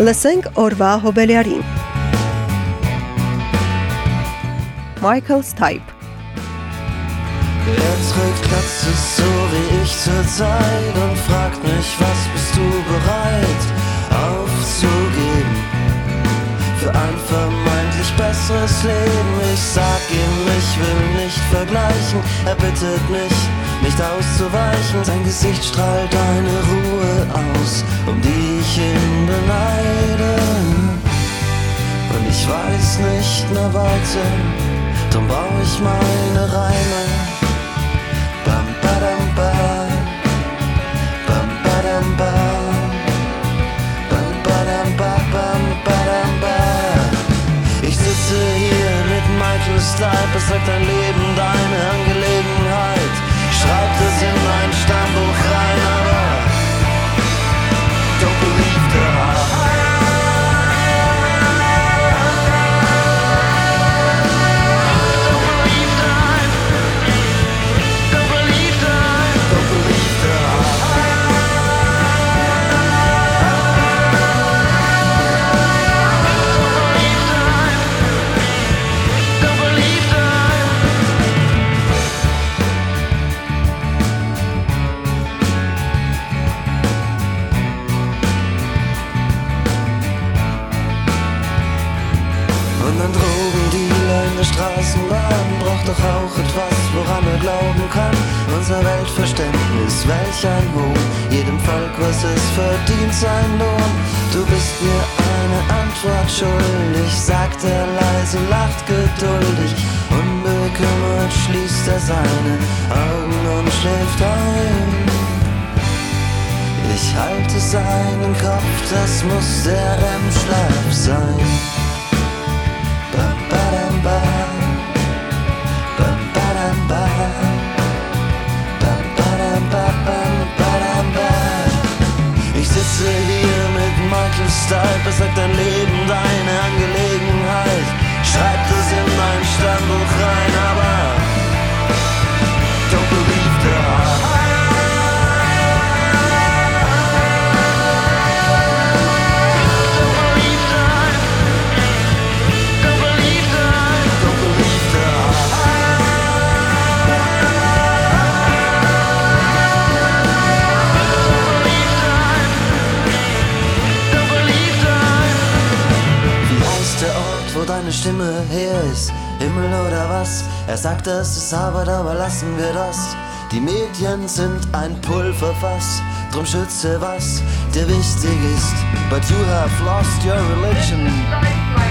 Լսենք օրվա հոբելյարին։ Michael Stipe Er trägt Glatze so wie ich zur Zeit und fragt mich, was bist du bereit aufzugeben für ein vermeintlich besseres Leben? Ich sag ihm, ich will nicht vergleichen. Er bittet mich, nicht auszuweichen. Sein Gesicht strahlt eine Ruhe aus, um die ich ihn beneide. Und ich weiß nicht mehr weiter, drum brauch ich meine Reime. Bam, badam, bam. Bam, badam, bam. Bam, badam, bam, bam, badam, bam. Ich sitze hier mit Michael Stipe, es sagt dein Leben, deine Angelegenheit in meinen Stammbuch rein. Der Straßenbahn braucht doch auch etwas, woran er glauben kann. Unser Weltverständnis, welch ein Hohn, jedem Volk, was es verdient, sein Lohn. Du bist mir eine Antwort schuldig, sagt er leise, lacht geduldig. Unbekümmert schließt er seine Augen und schläft ein. Ich halte seinen Kopf, das muss der REM-Schlaf sein. Michael Stipe, es sagt dein Leben, deine lassen wir das. Die Medien sind ein Pulverfass, drum schütze was dir wichtig ist. But you have lost your religion.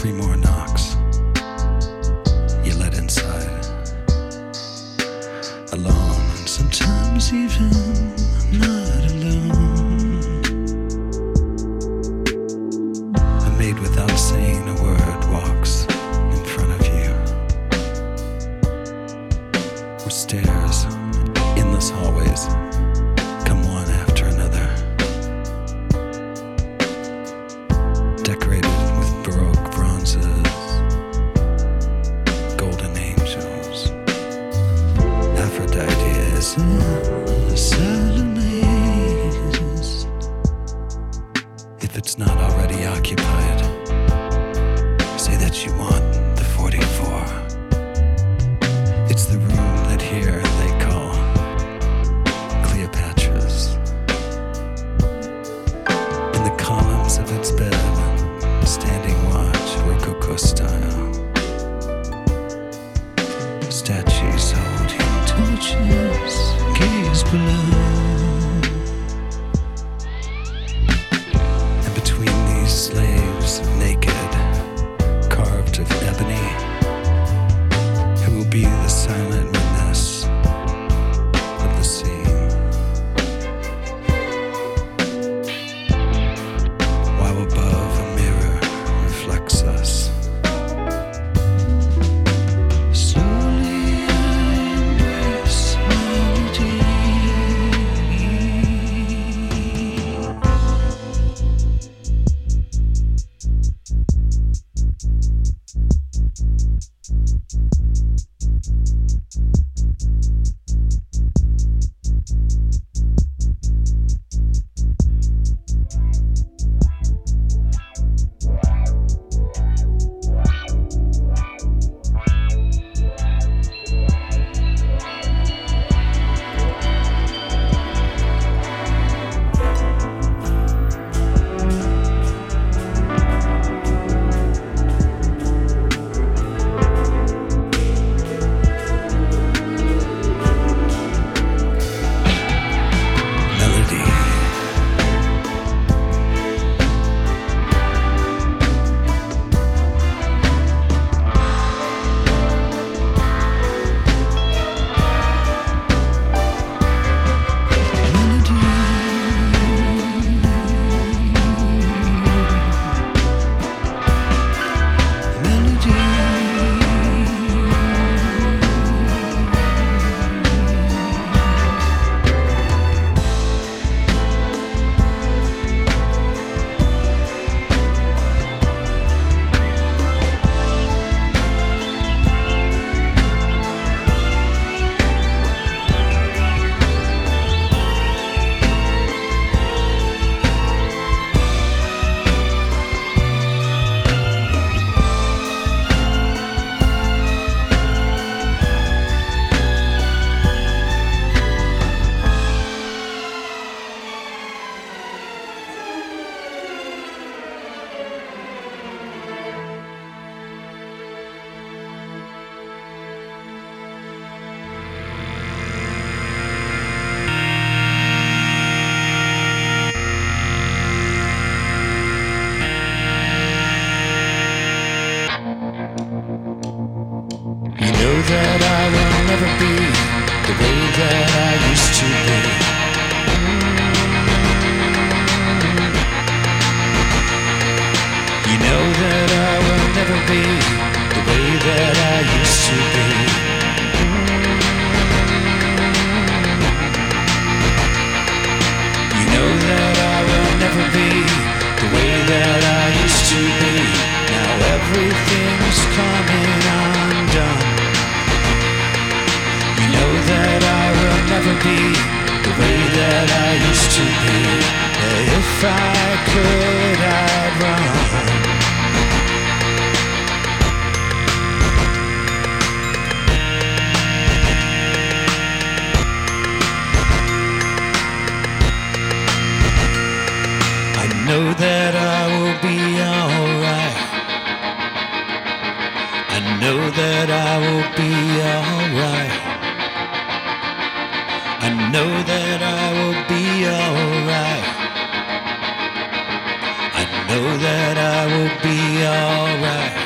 three more knocks. You let inside. Alone, and sometimes even. know that I will be alright. I know that I will be alright. I know that I will be alright. I know that I will be alright.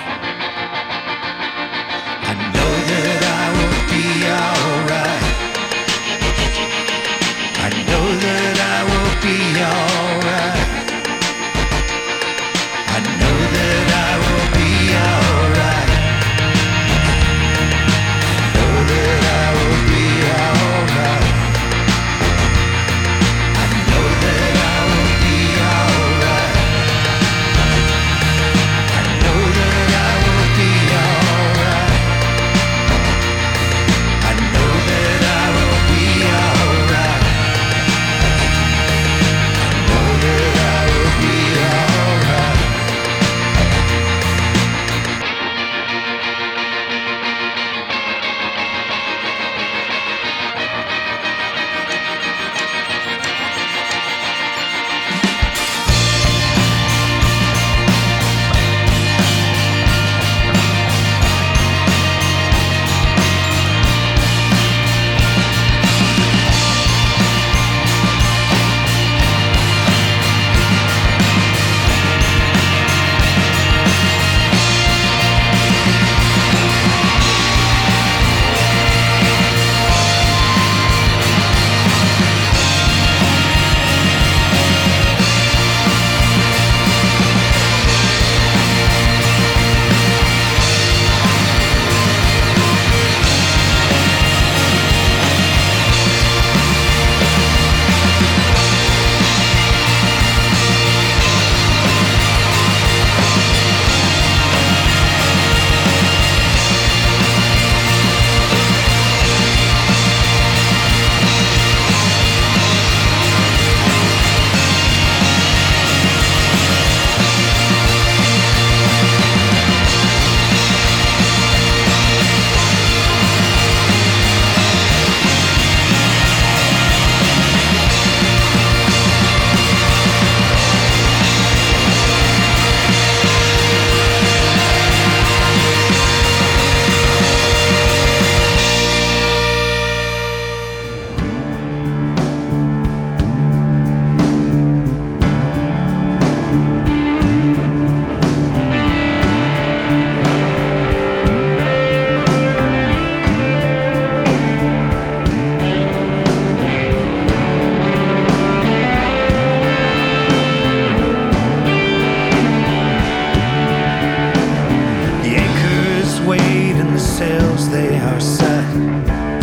Sails they are set.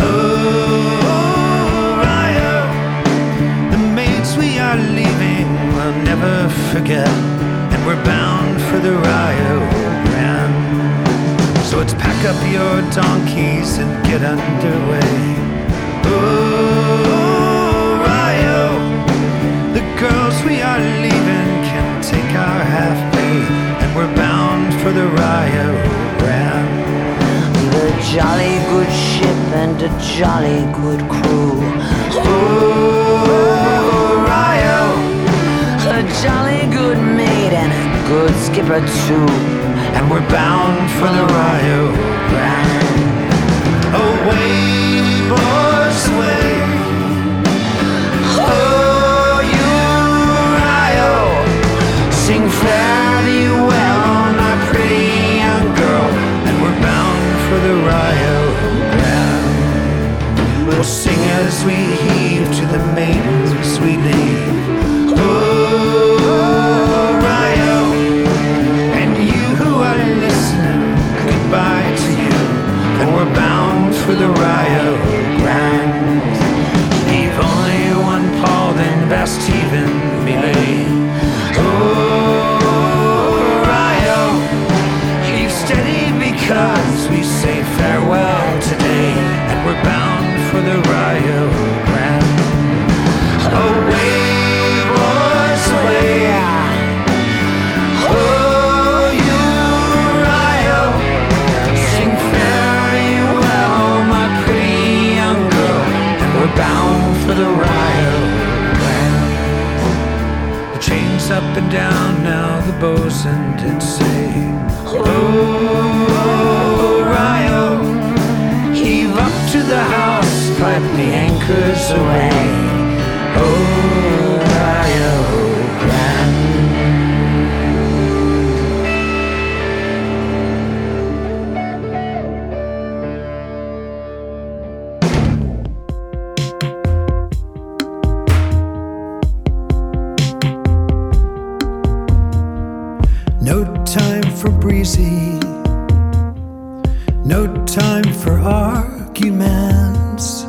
Oh, Rio, the mates we are leaving will never forget, and we're bound for the Rio Grande. So let's pack up your donkeys and get underway. Oh, Rio, the girls we are leaving can take our half pay, and we're bound for the Rio jolly good ship and a jolly good crew. Oh, Rio, A jolly good mate and a good skipper too. and we're bound for the Rio breezy. No time for arguments,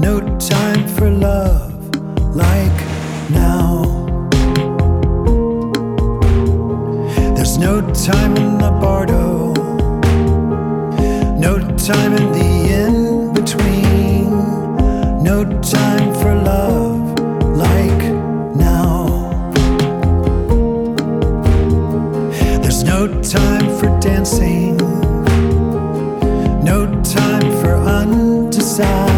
no time for love like now. There's no time in the bardo, no time in the dancing. No time for undecided.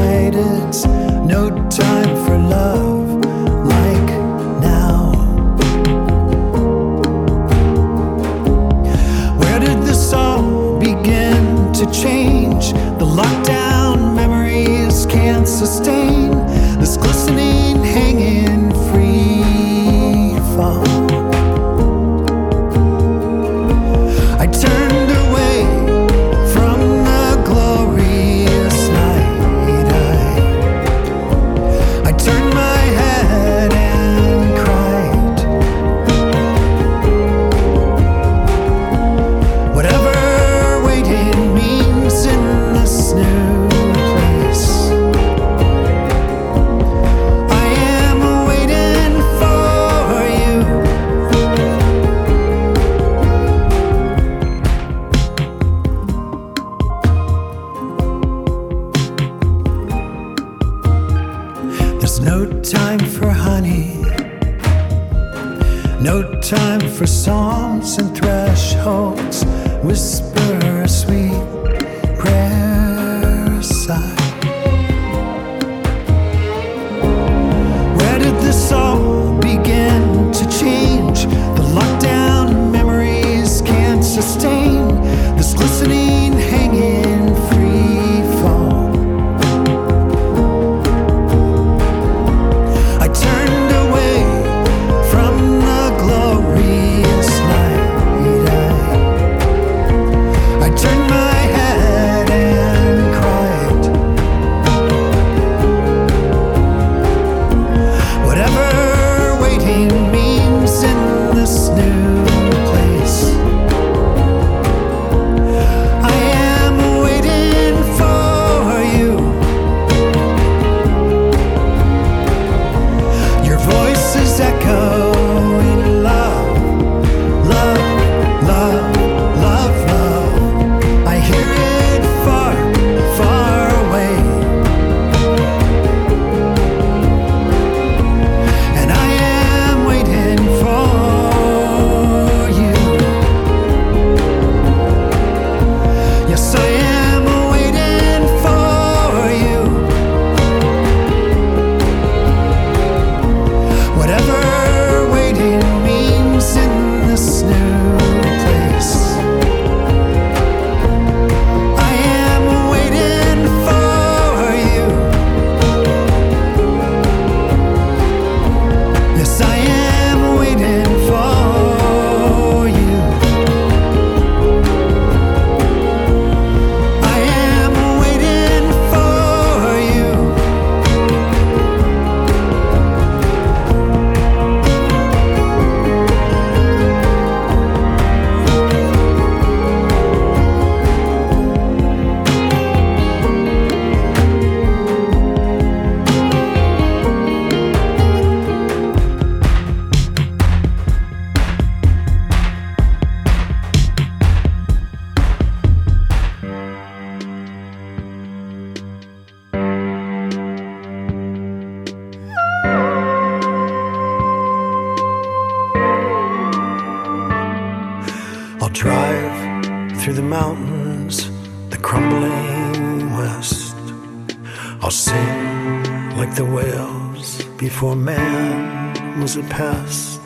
past.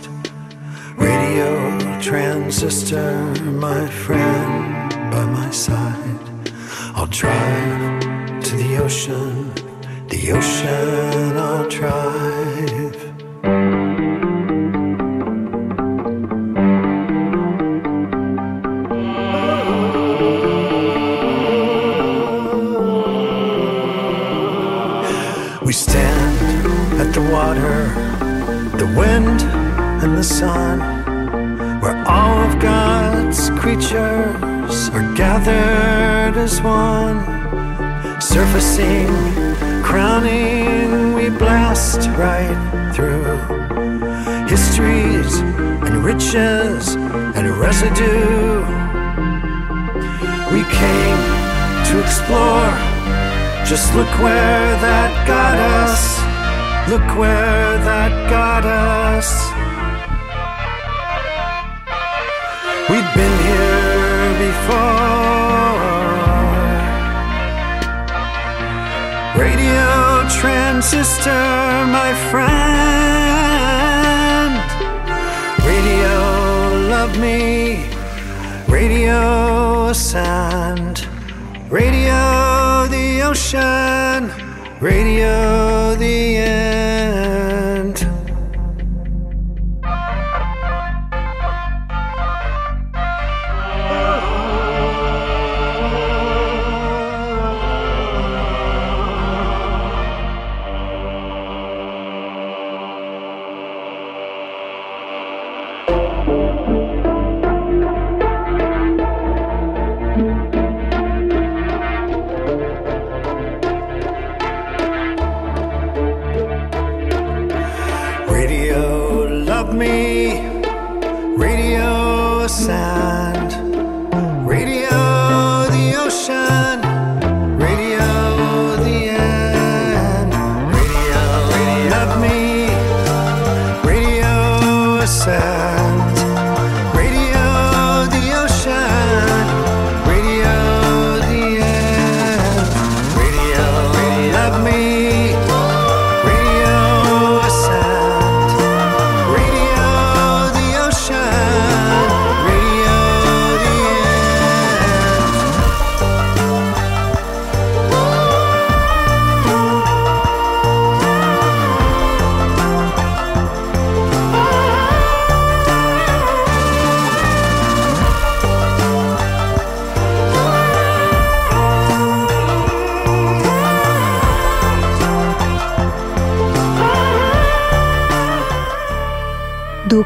Radio transistor, my friend, by my side. I'll drive to the ocean, the ocean I'll drive. Wind, and the sun, where all of God's creatures are gathered as one. Surfacing, crowning, we blast right through histories and riches and residue. We came to explore. Just look where that got us. Look where that got us. We've been here before. Radio transistor, my friend. Radio, love me. Radio, sand. Radio, the ocean. Radio,